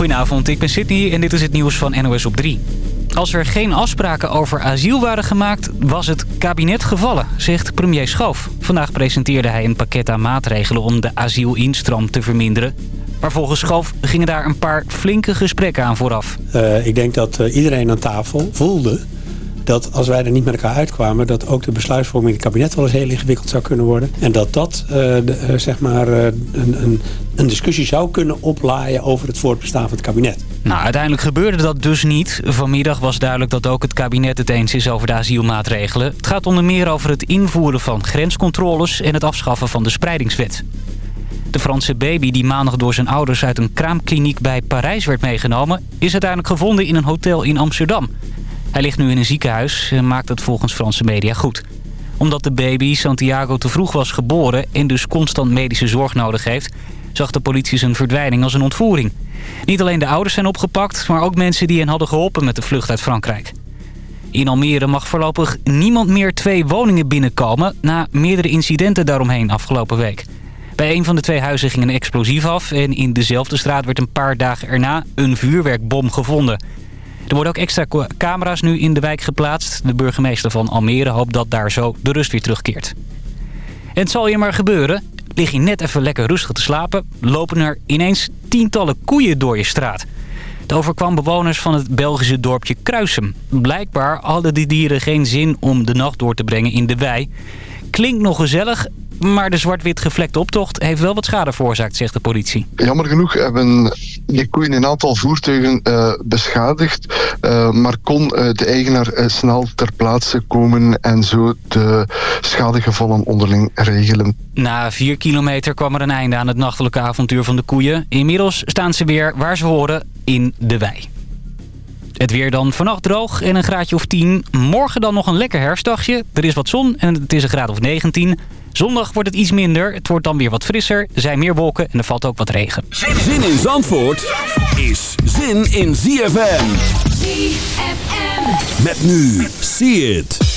Goedenavond, ik ben Sydney en dit is het nieuws van NOS op 3. Als er geen afspraken over asiel waren gemaakt, was het kabinet gevallen, zegt premier Schoof. Vandaag presenteerde hij een pakket aan maatregelen om de asielinstroom te verminderen. Maar volgens Schoof gingen daar een paar flinke gesprekken aan vooraf. Uh, ik denk dat uh, iedereen aan tafel voelde dat als wij er niet met elkaar uitkwamen... dat ook de besluitvorming in het kabinet wel eens heel ingewikkeld zou kunnen worden. En dat dat uh, de, zeg maar, een, een, een discussie zou kunnen oplaaien over het voortbestaan van het kabinet. Nou, uiteindelijk gebeurde dat dus niet. Vanmiddag was duidelijk dat ook het kabinet het eens is over de asielmaatregelen. Het gaat onder meer over het invoeren van grenscontroles en het afschaffen van de spreidingswet. De Franse baby die maandag door zijn ouders uit een kraamkliniek bij Parijs werd meegenomen... is uiteindelijk gevonden in een hotel in Amsterdam. Hij ligt nu in een ziekenhuis en maakt het volgens Franse media goed. Omdat de baby Santiago te vroeg was geboren en dus constant medische zorg nodig heeft... zag de politie zijn verdwijning als een ontvoering. Niet alleen de ouders zijn opgepakt, maar ook mensen die hen hadden geholpen met de vlucht uit Frankrijk. In Almere mag voorlopig niemand meer twee woningen binnenkomen... na meerdere incidenten daaromheen afgelopen week. Bij een van de twee huizen ging een explosief af... en in dezelfde straat werd een paar dagen erna een vuurwerkbom gevonden. Er worden ook extra camera's nu in de wijk geplaatst. De burgemeester van Almere hoopt dat daar zo de rust weer terugkeert. En het zal je maar gebeuren. Lig je net even lekker rustig te slapen... lopen er ineens tientallen koeien door je straat. Het overkwam bewoners van het Belgische dorpje Kruisem. Blijkbaar hadden die dieren geen zin om de nacht door te brengen in de wei. Klinkt nog gezellig, maar de zwart-wit gevlekte optocht heeft wel wat schade veroorzaakt, zegt de politie. Jammer genoeg hebben die koeien een aantal voertuigen uh, beschadigd. Uh, maar kon uh, de eigenaar snel ter plaatse komen en zo de schadegevallen onderling regelen. Na vier kilometer kwam er een einde aan het nachtelijke avontuur van de koeien. Inmiddels staan ze weer waar ze horen, in de wei. Het weer dan vannacht droog en een graadje of 10. Morgen dan nog een lekker herfstdagje. Er is wat zon en het is een graad of 19. Zondag wordt het iets minder. Het wordt dan weer wat frisser. Er zijn meer wolken en er valt ook wat regen. Zin in Zandvoort is zin in ZFM. ZFM. Met nu. See it.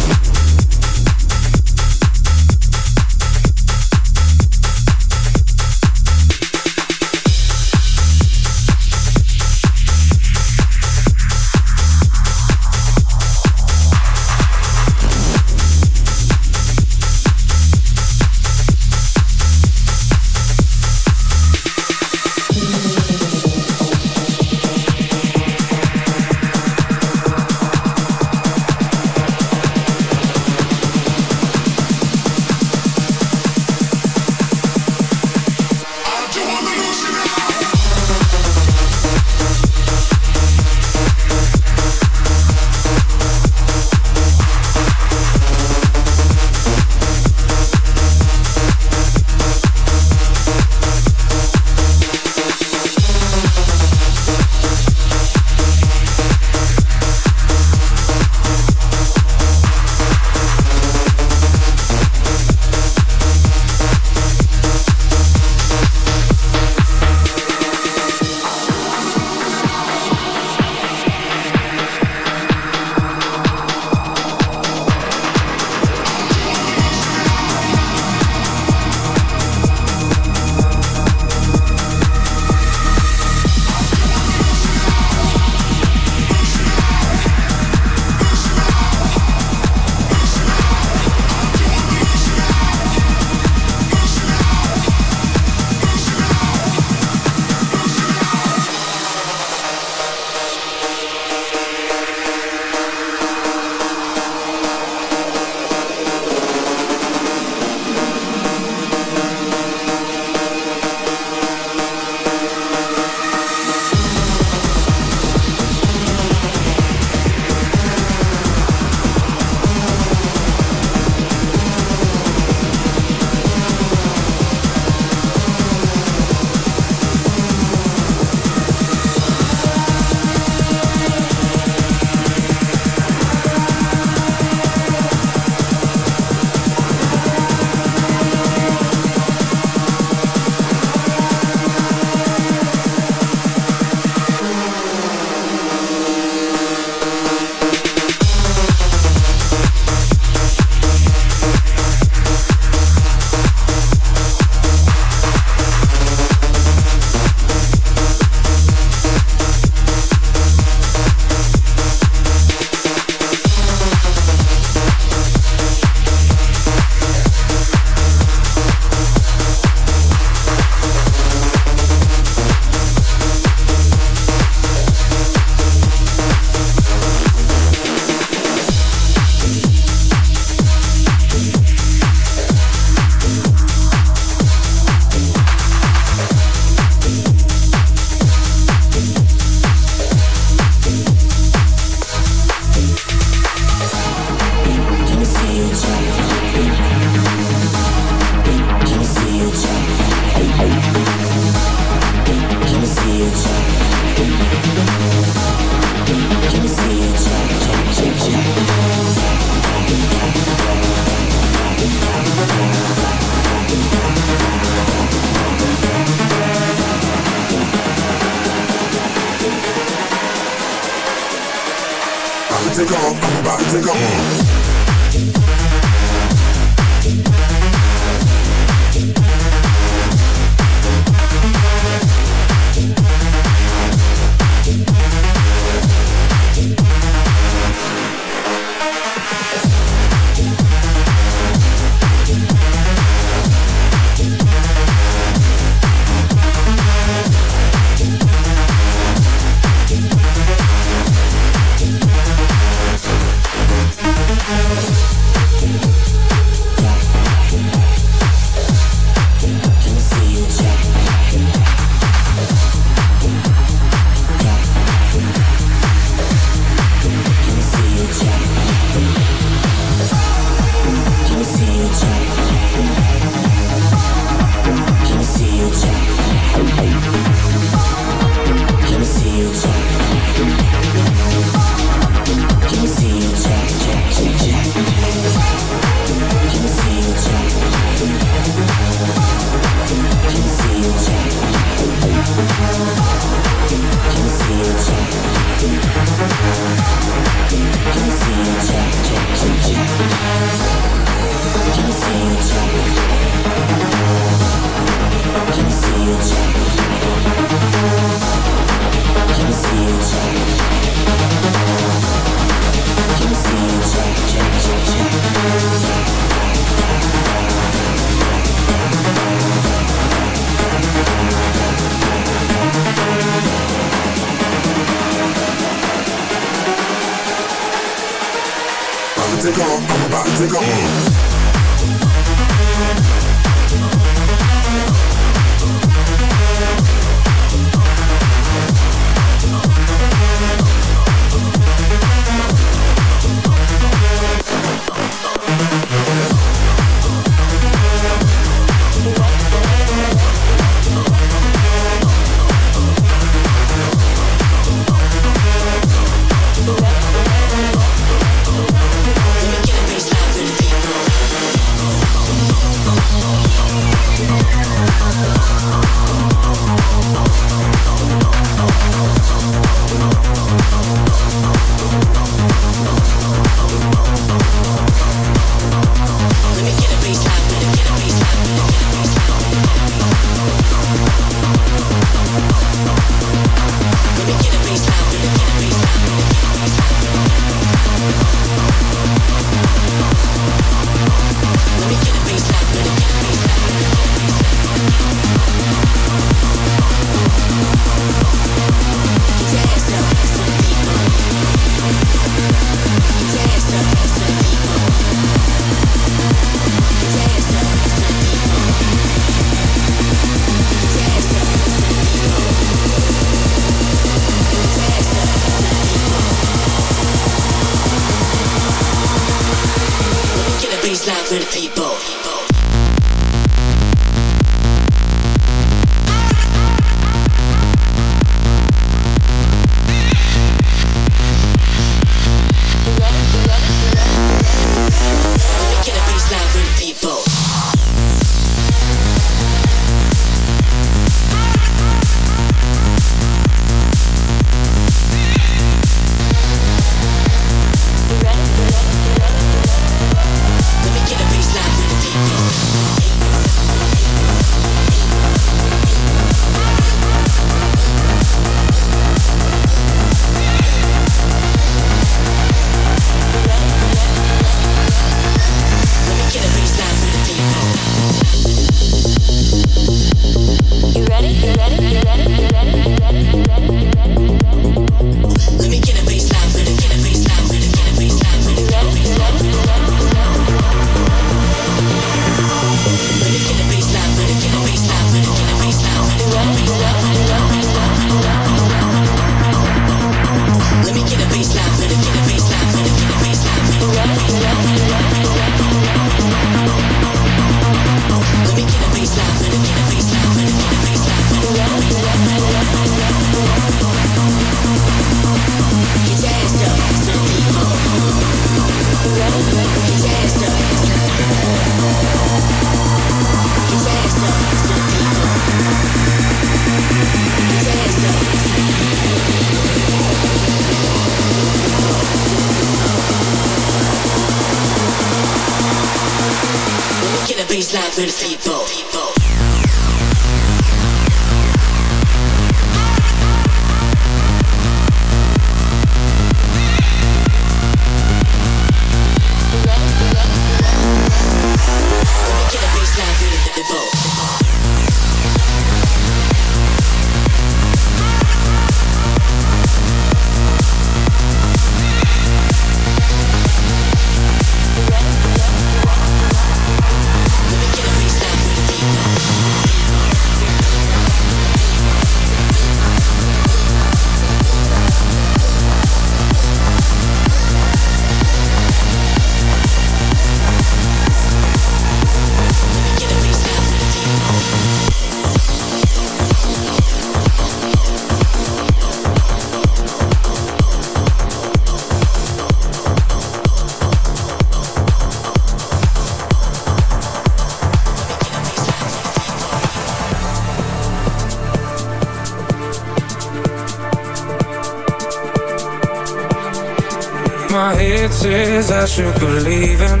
I should believe in?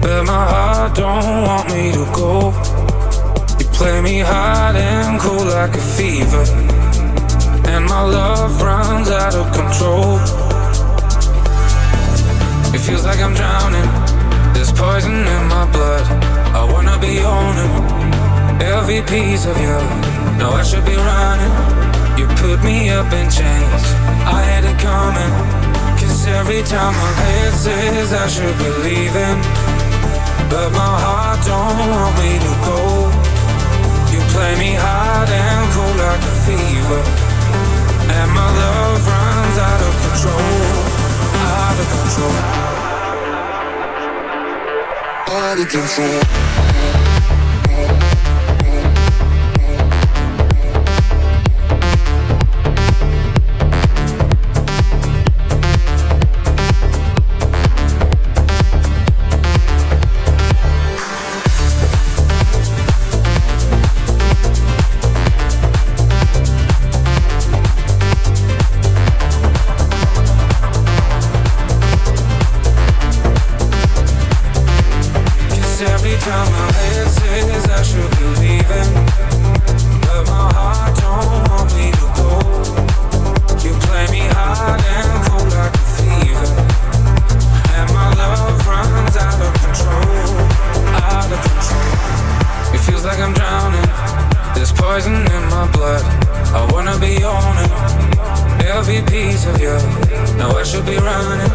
But my heart don't want me to go. You play me hot and cold like a fever. And my love runs out of control. It feels like I'm drowning. There's poison in my blood. I wanna be owning Every piece of you. No, I should be running. You put me up in chains. I had it coming every time my head says I should be leaving But my heart don't want me to go. You play me hot and cold like a fever. And my love runs out of control Out of control. Out of control piece of you. Now I should be running.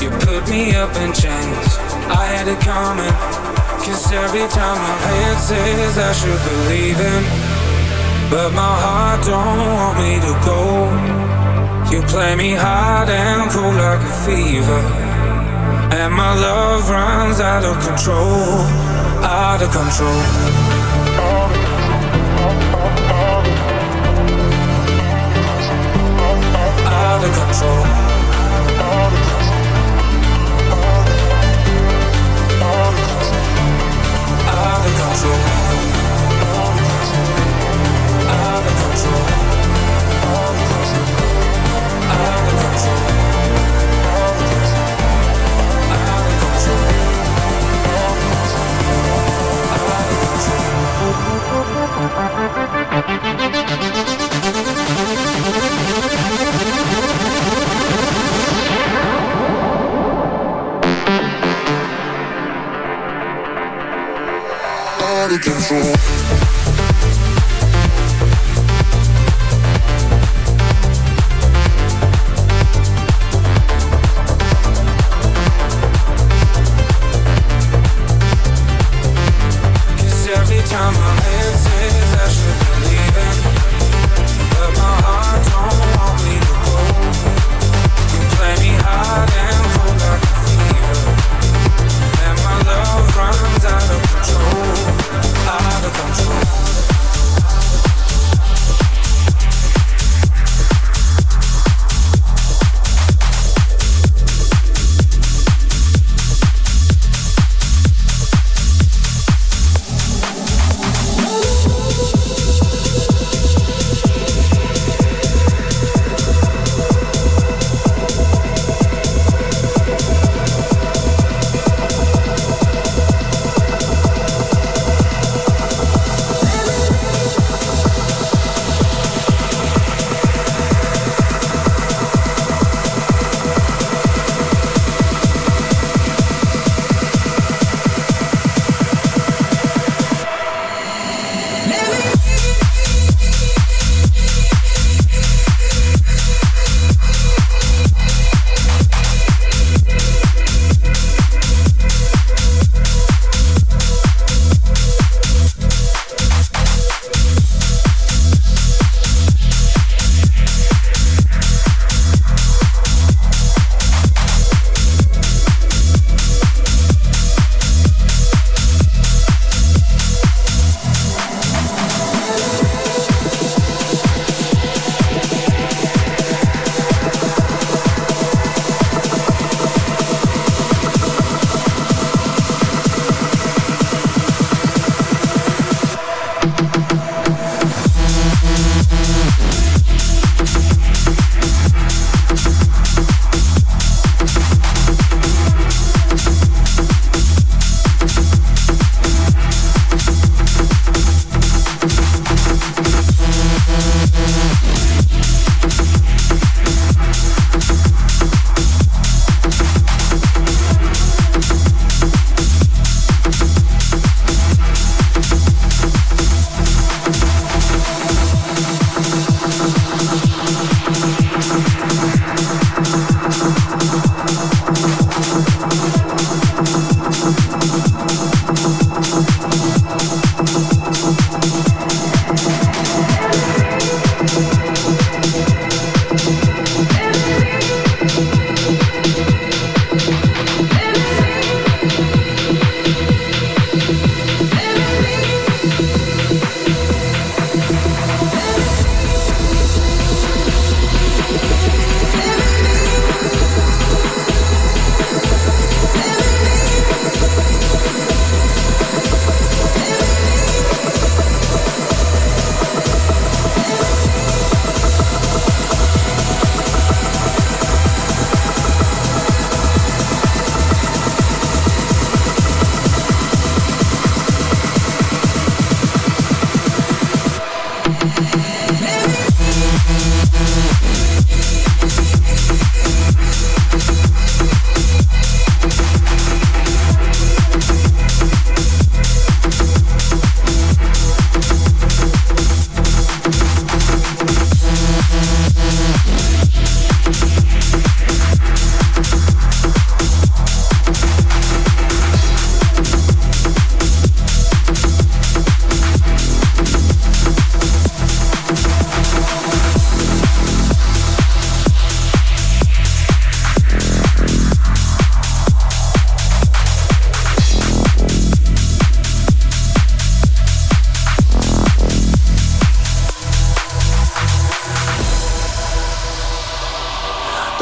You put me up in chains. I had it coming. Cause every time my head says I should be leaving. But my heart don't want me to go. You play me hard and cool like a fever. And my love runs out of control. Out of control. under control. Out of control. Out of control. Out of control. Out of control. Out of control. take control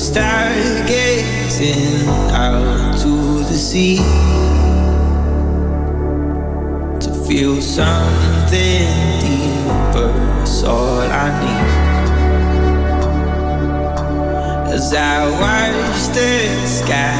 Star gazing out to the sea to feel something deeper. That's all I need. As I watch the sky